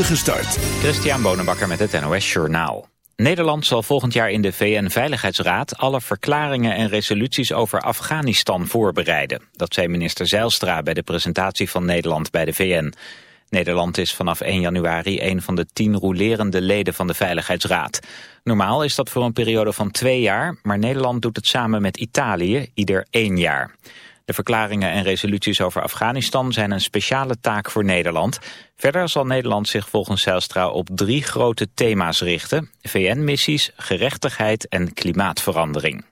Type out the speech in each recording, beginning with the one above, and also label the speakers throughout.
Speaker 1: start.
Speaker 2: Christian Bonenbakker met het NOS Journaal. Nederland zal volgend jaar in de VN-veiligheidsraad alle verklaringen en resoluties over Afghanistan voorbereiden. Dat zei minister Zeilstra bij de presentatie van Nederland bij de VN. Nederland is vanaf 1 januari een van de tien rolerende leden van de Veiligheidsraad. Normaal is dat voor een periode van twee jaar, maar Nederland doet het samen met Italië ieder één jaar. De verklaringen en resoluties over Afghanistan zijn een speciale taak voor Nederland. Verder zal Nederland zich volgens Zijlstra op drie grote thema's richten. VN-missies, gerechtigheid en klimaatverandering.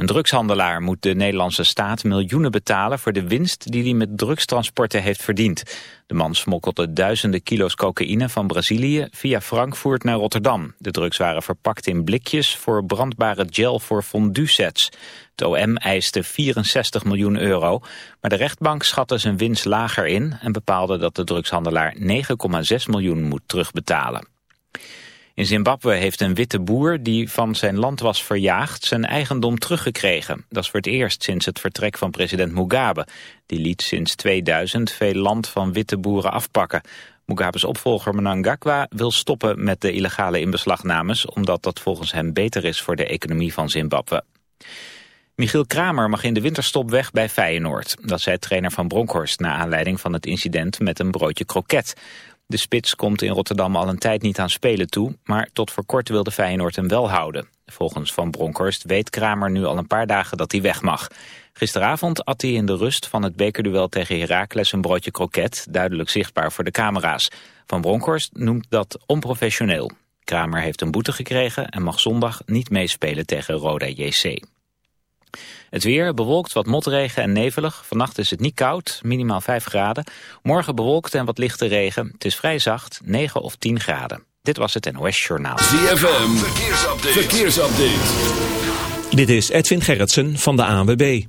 Speaker 2: Een drugshandelaar moet de Nederlandse staat miljoenen betalen voor de winst die hij met drugstransporten heeft verdiend. De man smokkelde duizenden kilo's cocaïne van Brazilië via Frankfurt naar Rotterdam. De drugs waren verpakt in blikjes voor brandbare gel voor fondue-sets. Het OM eiste 64 miljoen euro, maar de rechtbank schatte zijn winst lager in en bepaalde dat de drugshandelaar 9,6 miljoen moet terugbetalen. In Zimbabwe heeft een witte boer die van zijn land was verjaagd zijn eigendom teruggekregen. Dat is voor het eerst sinds het vertrek van president Mugabe. Die liet sinds 2000 veel land van witte boeren afpakken. Mugabe's opvolger Mnangagwa wil stoppen met de illegale inbeslagnames... omdat dat volgens hem beter is voor de economie van Zimbabwe. Michiel Kramer mag in de winterstop weg bij Feyenoord. Dat zei trainer van Bronkhorst na aanleiding van het incident met een broodje kroket. De spits komt in Rotterdam al een tijd niet aan spelen toe, maar tot voor kort wilde Feyenoord hem wel houden. Volgens Van Bronckhorst weet Kramer nu al een paar dagen dat hij weg mag. Gisteravond at hij in de rust van het bekerduel tegen Heracles een broodje kroket, duidelijk zichtbaar voor de camera's. Van Bronckhorst noemt dat onprofessioneel. Kramer heeft een boete gekregen en mag zondag niet meespelen tegen Roda JC. Het weer bewolkt, wat motregen en nevelig. Vannacht is het niet koud, minimaal 5 graden. Morgen bewolkt en wat lichte regen. Het is vrij zacht, 9 of 10 graden. Dit was het NOS Journaal.
Speaker 1: ZFM, verkeersupdate. verkeersupdate.
Speaker 3: Dit is Edwin Gerritsen van de ANWB.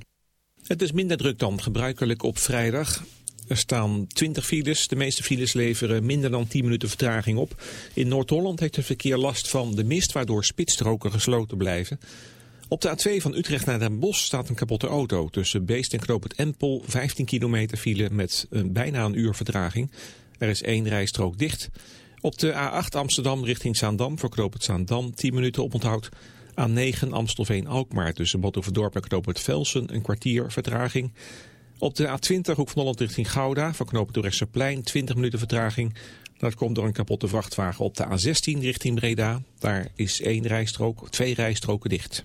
Speaker 3: Het is minder druk dan gebruikelijk op vrijdag. Er staan 20 files. De meeste files leveren minder dan 10 minuten vertraging op. In Noord-Holland heeft het verkeer last van de mist... waardoor spitsstroken gesloten blijven. Op de A2 van Utrecht naar Den Bosch staat een kapotte auto. Tussen Beest en Knoop het Empel 15 kilometer file met een, bijna een uur vertraging. Er is één rijstrook dicht. Op de A8 Amsterdam richting Zaandam voor Knoop het Zaandam 10 minuten oponthoud. A9 Amstelveen-Alkmaar tussen Batuverdorp en Knoop het Velsen een kwartier vertraging. Op de A20 Hoek van Holland richting Gouda voor Knoop het plein 20 minuten vertraging. Dat komt door een kapotte vrachtwagen op de A16 richting Breda. Daar is één rijstrook, twee rijstroken dicht.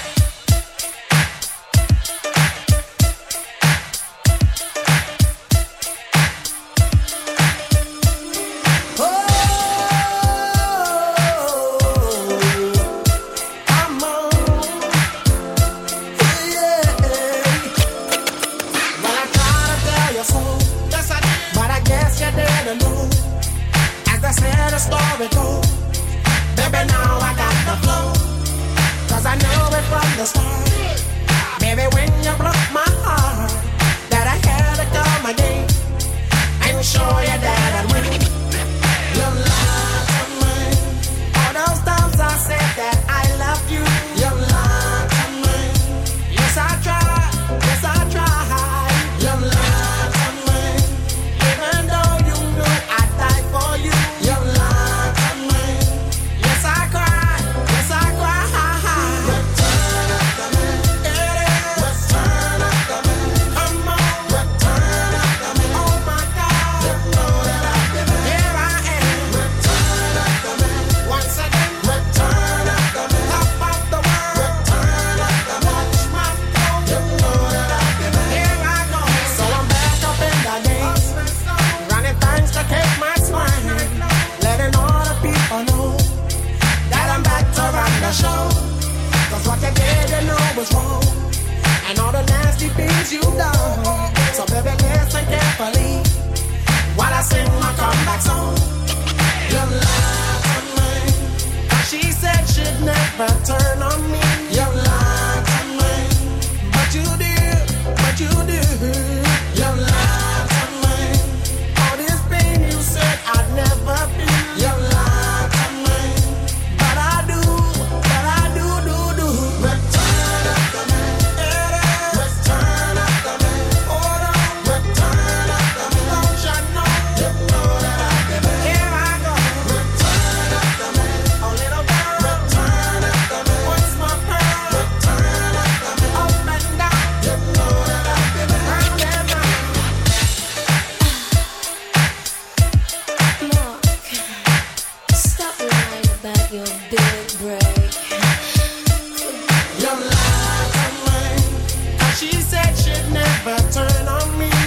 Speaker 4: Your big break, your lies are mine. She said she'd never turn on me.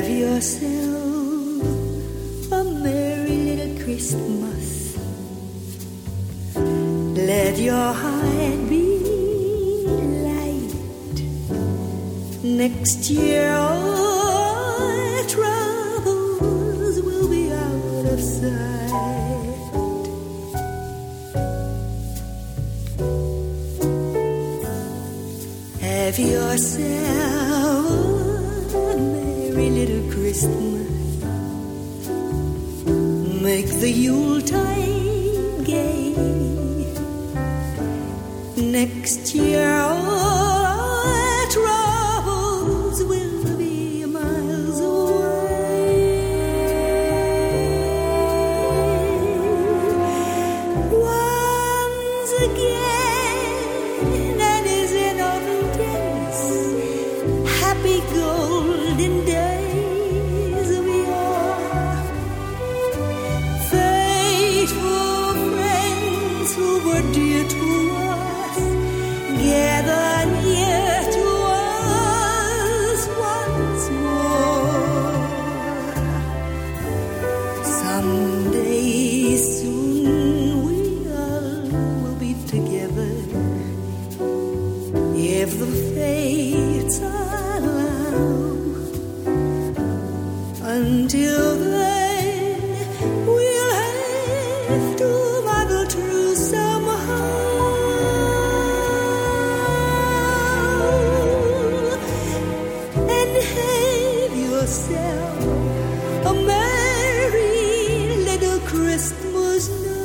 Speaker 5: Have yourself a merry little Christmas. Let your heart be light. Next year, all troubles will be out of sight. Have yourself Christmas. Make the Yuletide gay. Next year Christmas now.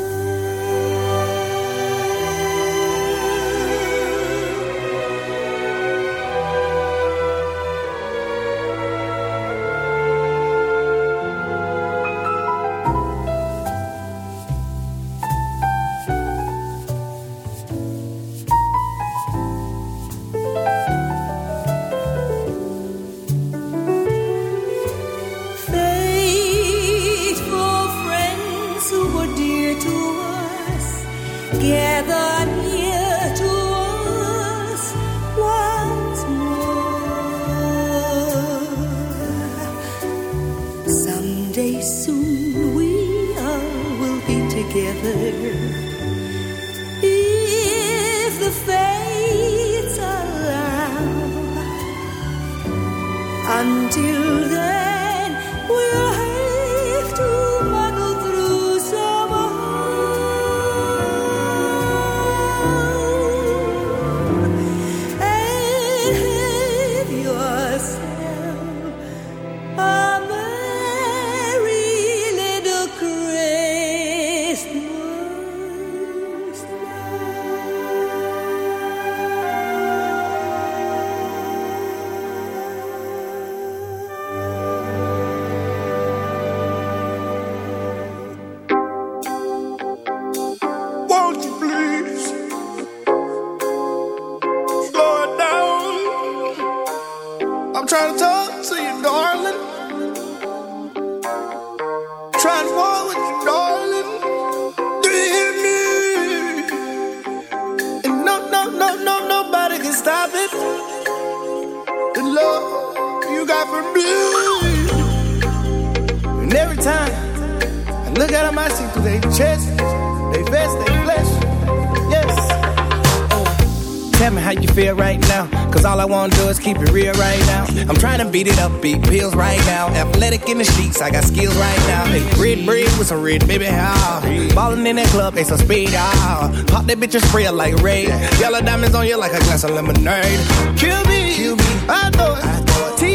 Speaker 6: For me. And every time I look at them, I see through their chest, they vest, they flesh. Yes. Tell me how you feel right now. Cause all I wanna do is keep it real right now. I'm trying to beat it up, beat pills right now. Athletic in the sheets, I got skills right now. Hey, red bread with some red baby how. Ballin' in that club, they some speed ah. Pop that bitch and spray like Ray. Yellow diamonds on you like a glass of lemonade. Kill me, Kill me. I thought. Teeth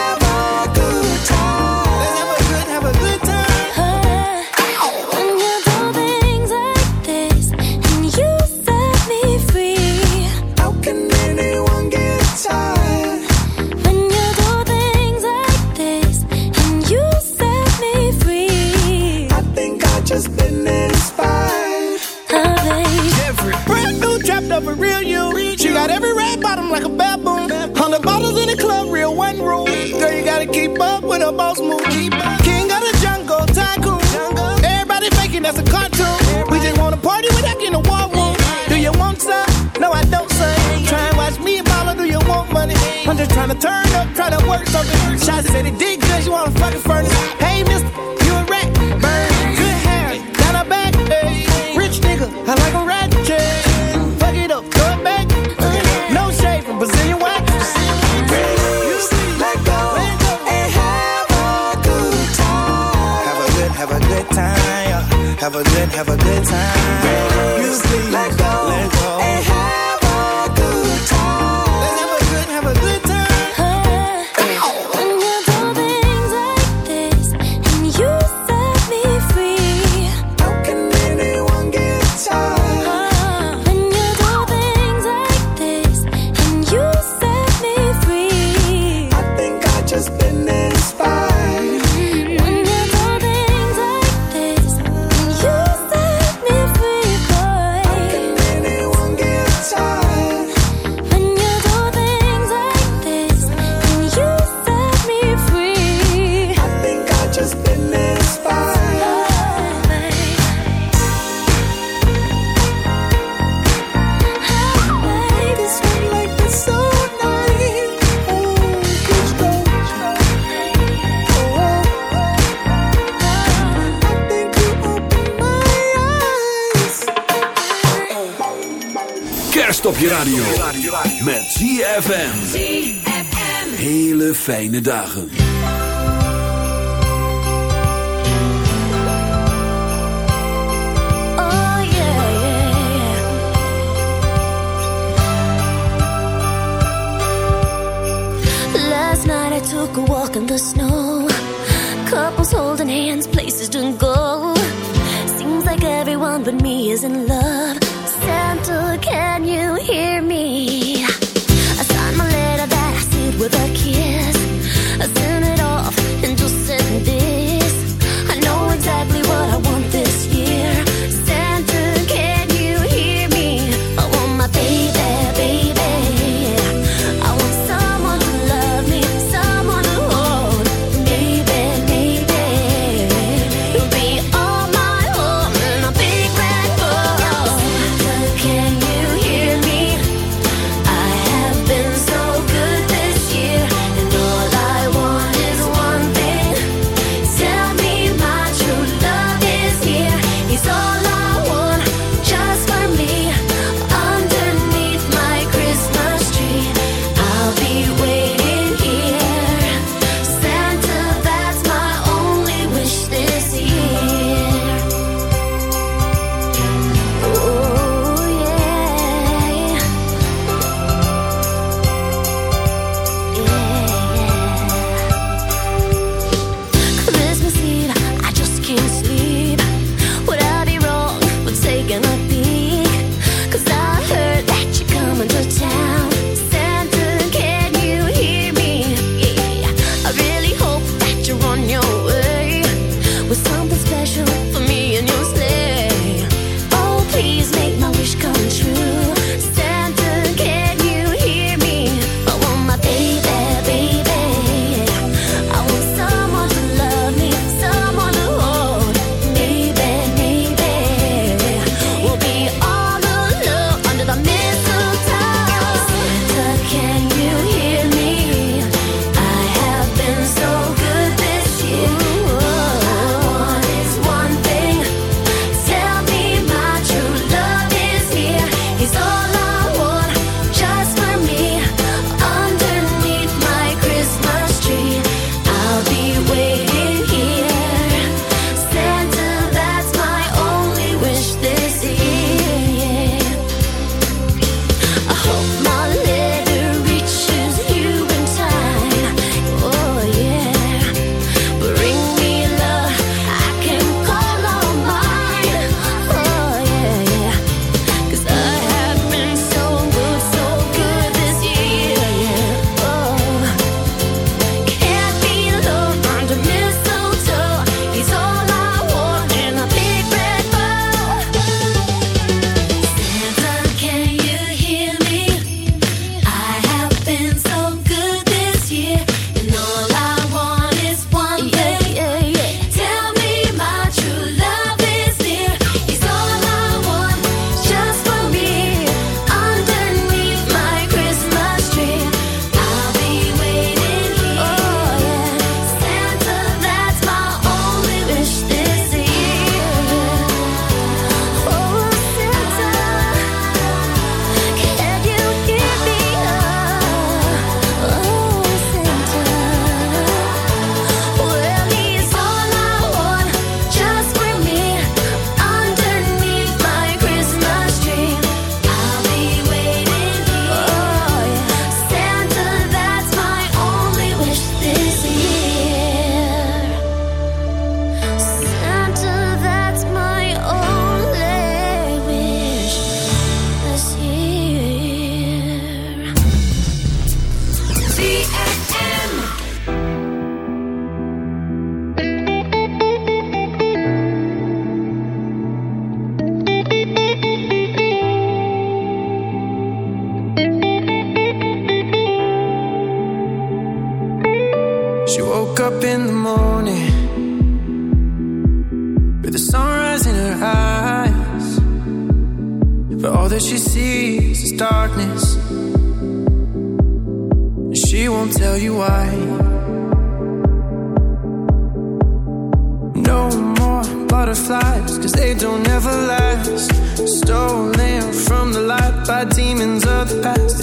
Speaker 6: turn up, try to work something. Shots said it did good, you wanna fucking furnace. Hey, mister,
Speaker 7: dagen.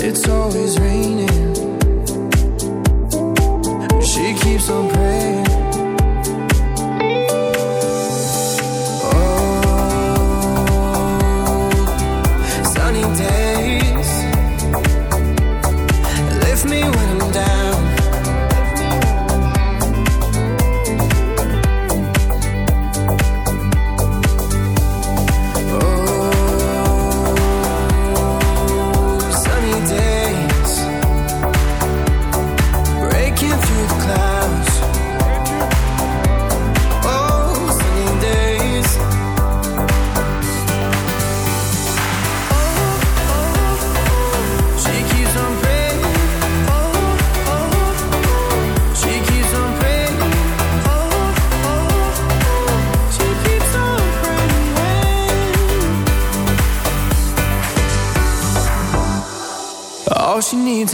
Speaker 8: It's always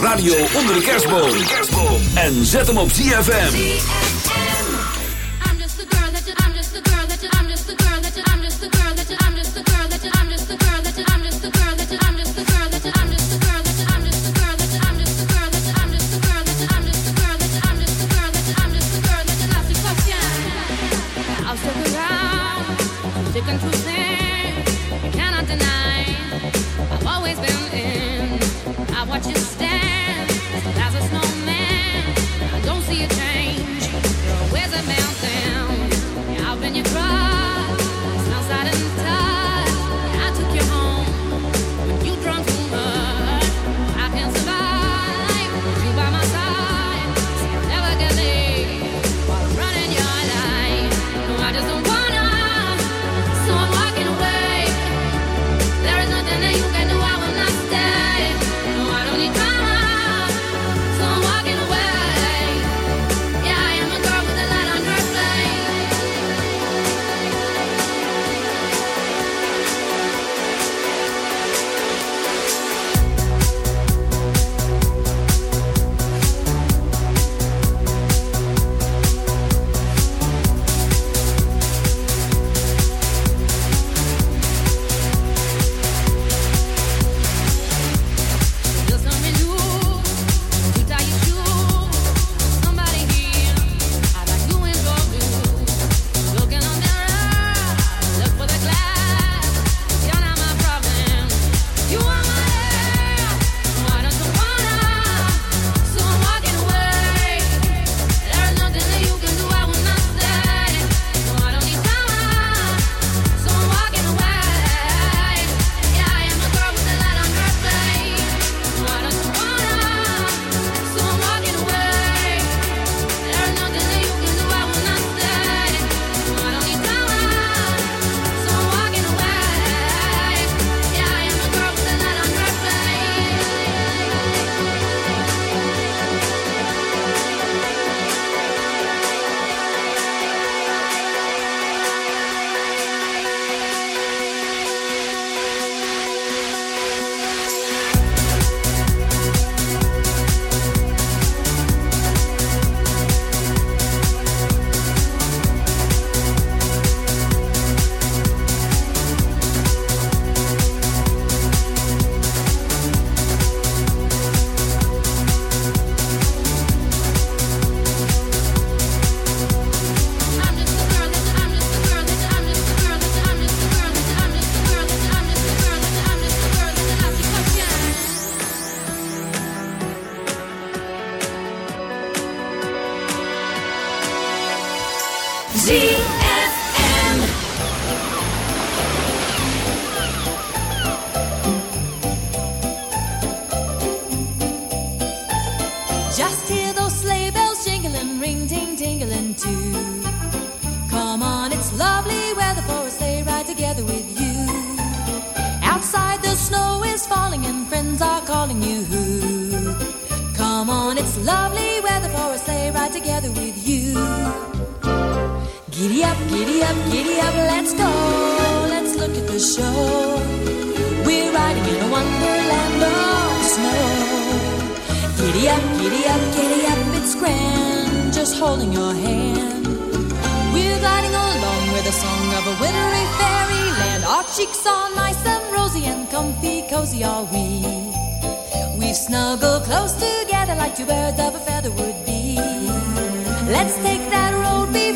Speaker 7: radio onder de kerstboom. En zet hem op ZFM.
Speaker 9: I'm to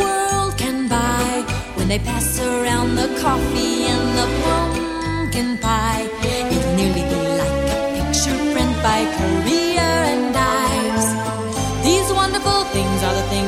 Speaker 10: world can buy. When they pass around the coffee and the pumpkin pie. It'll nearly be like a picture print by Currier and Ives. These wonderful things are the things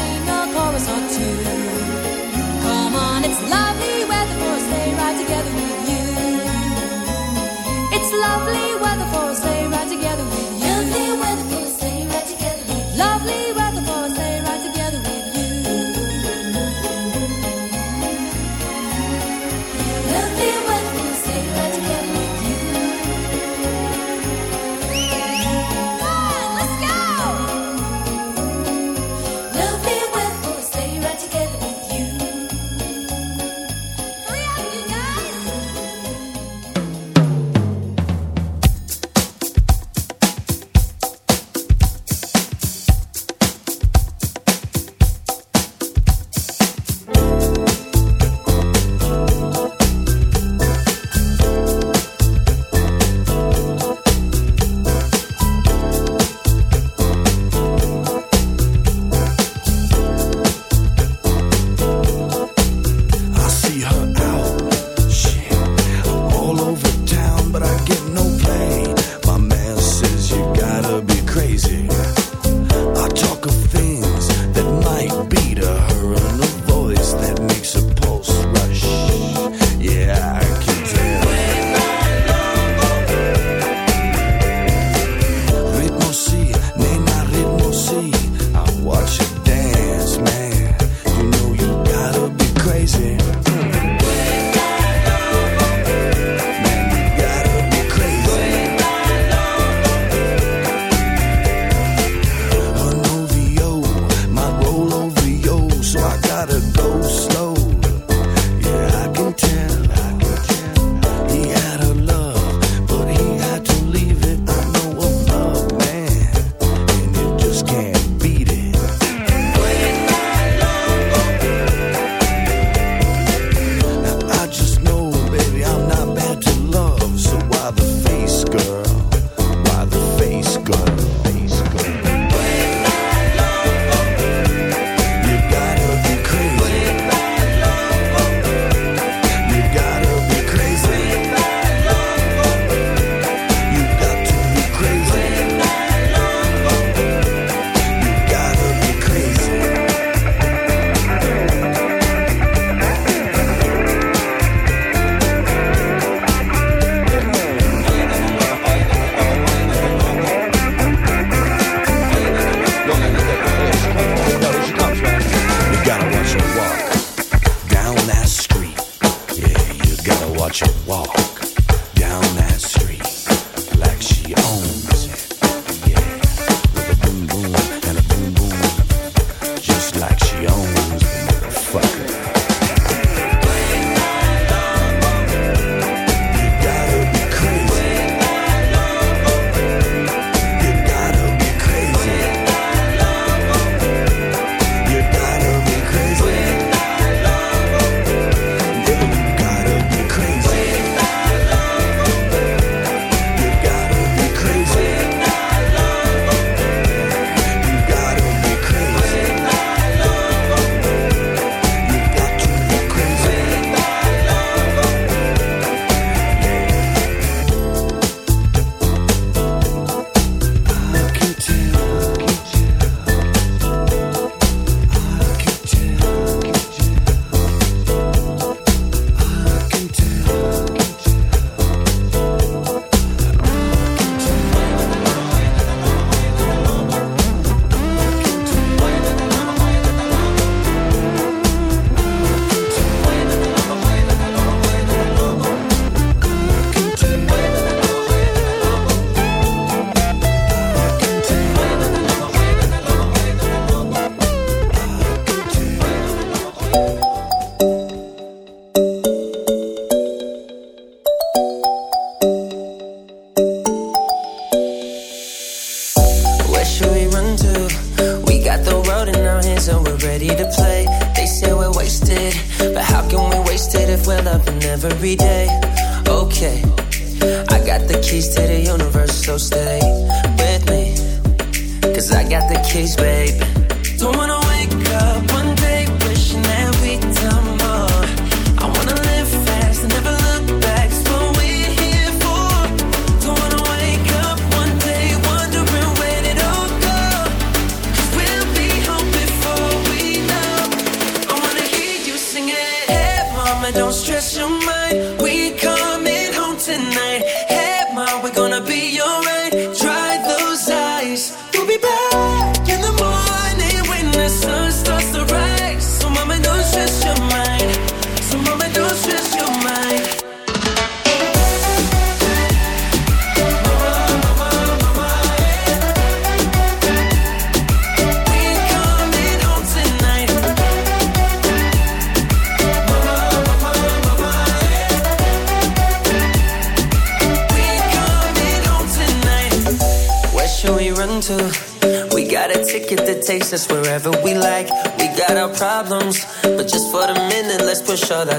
Speaker 10: and sing a chorus or two. Come on, it's lovely weather for a sleigh ride together with you. it's lovely weather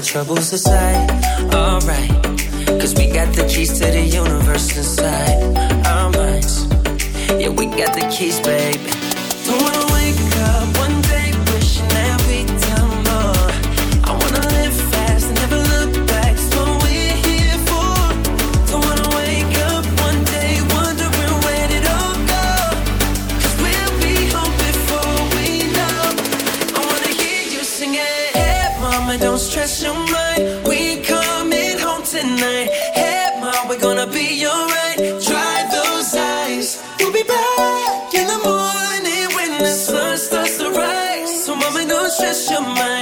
Speaker 11: troubles aside. Alright, cause we got the keys to the universe inside our minds. Yeah, we got the keys, babe. Don't wanna wake up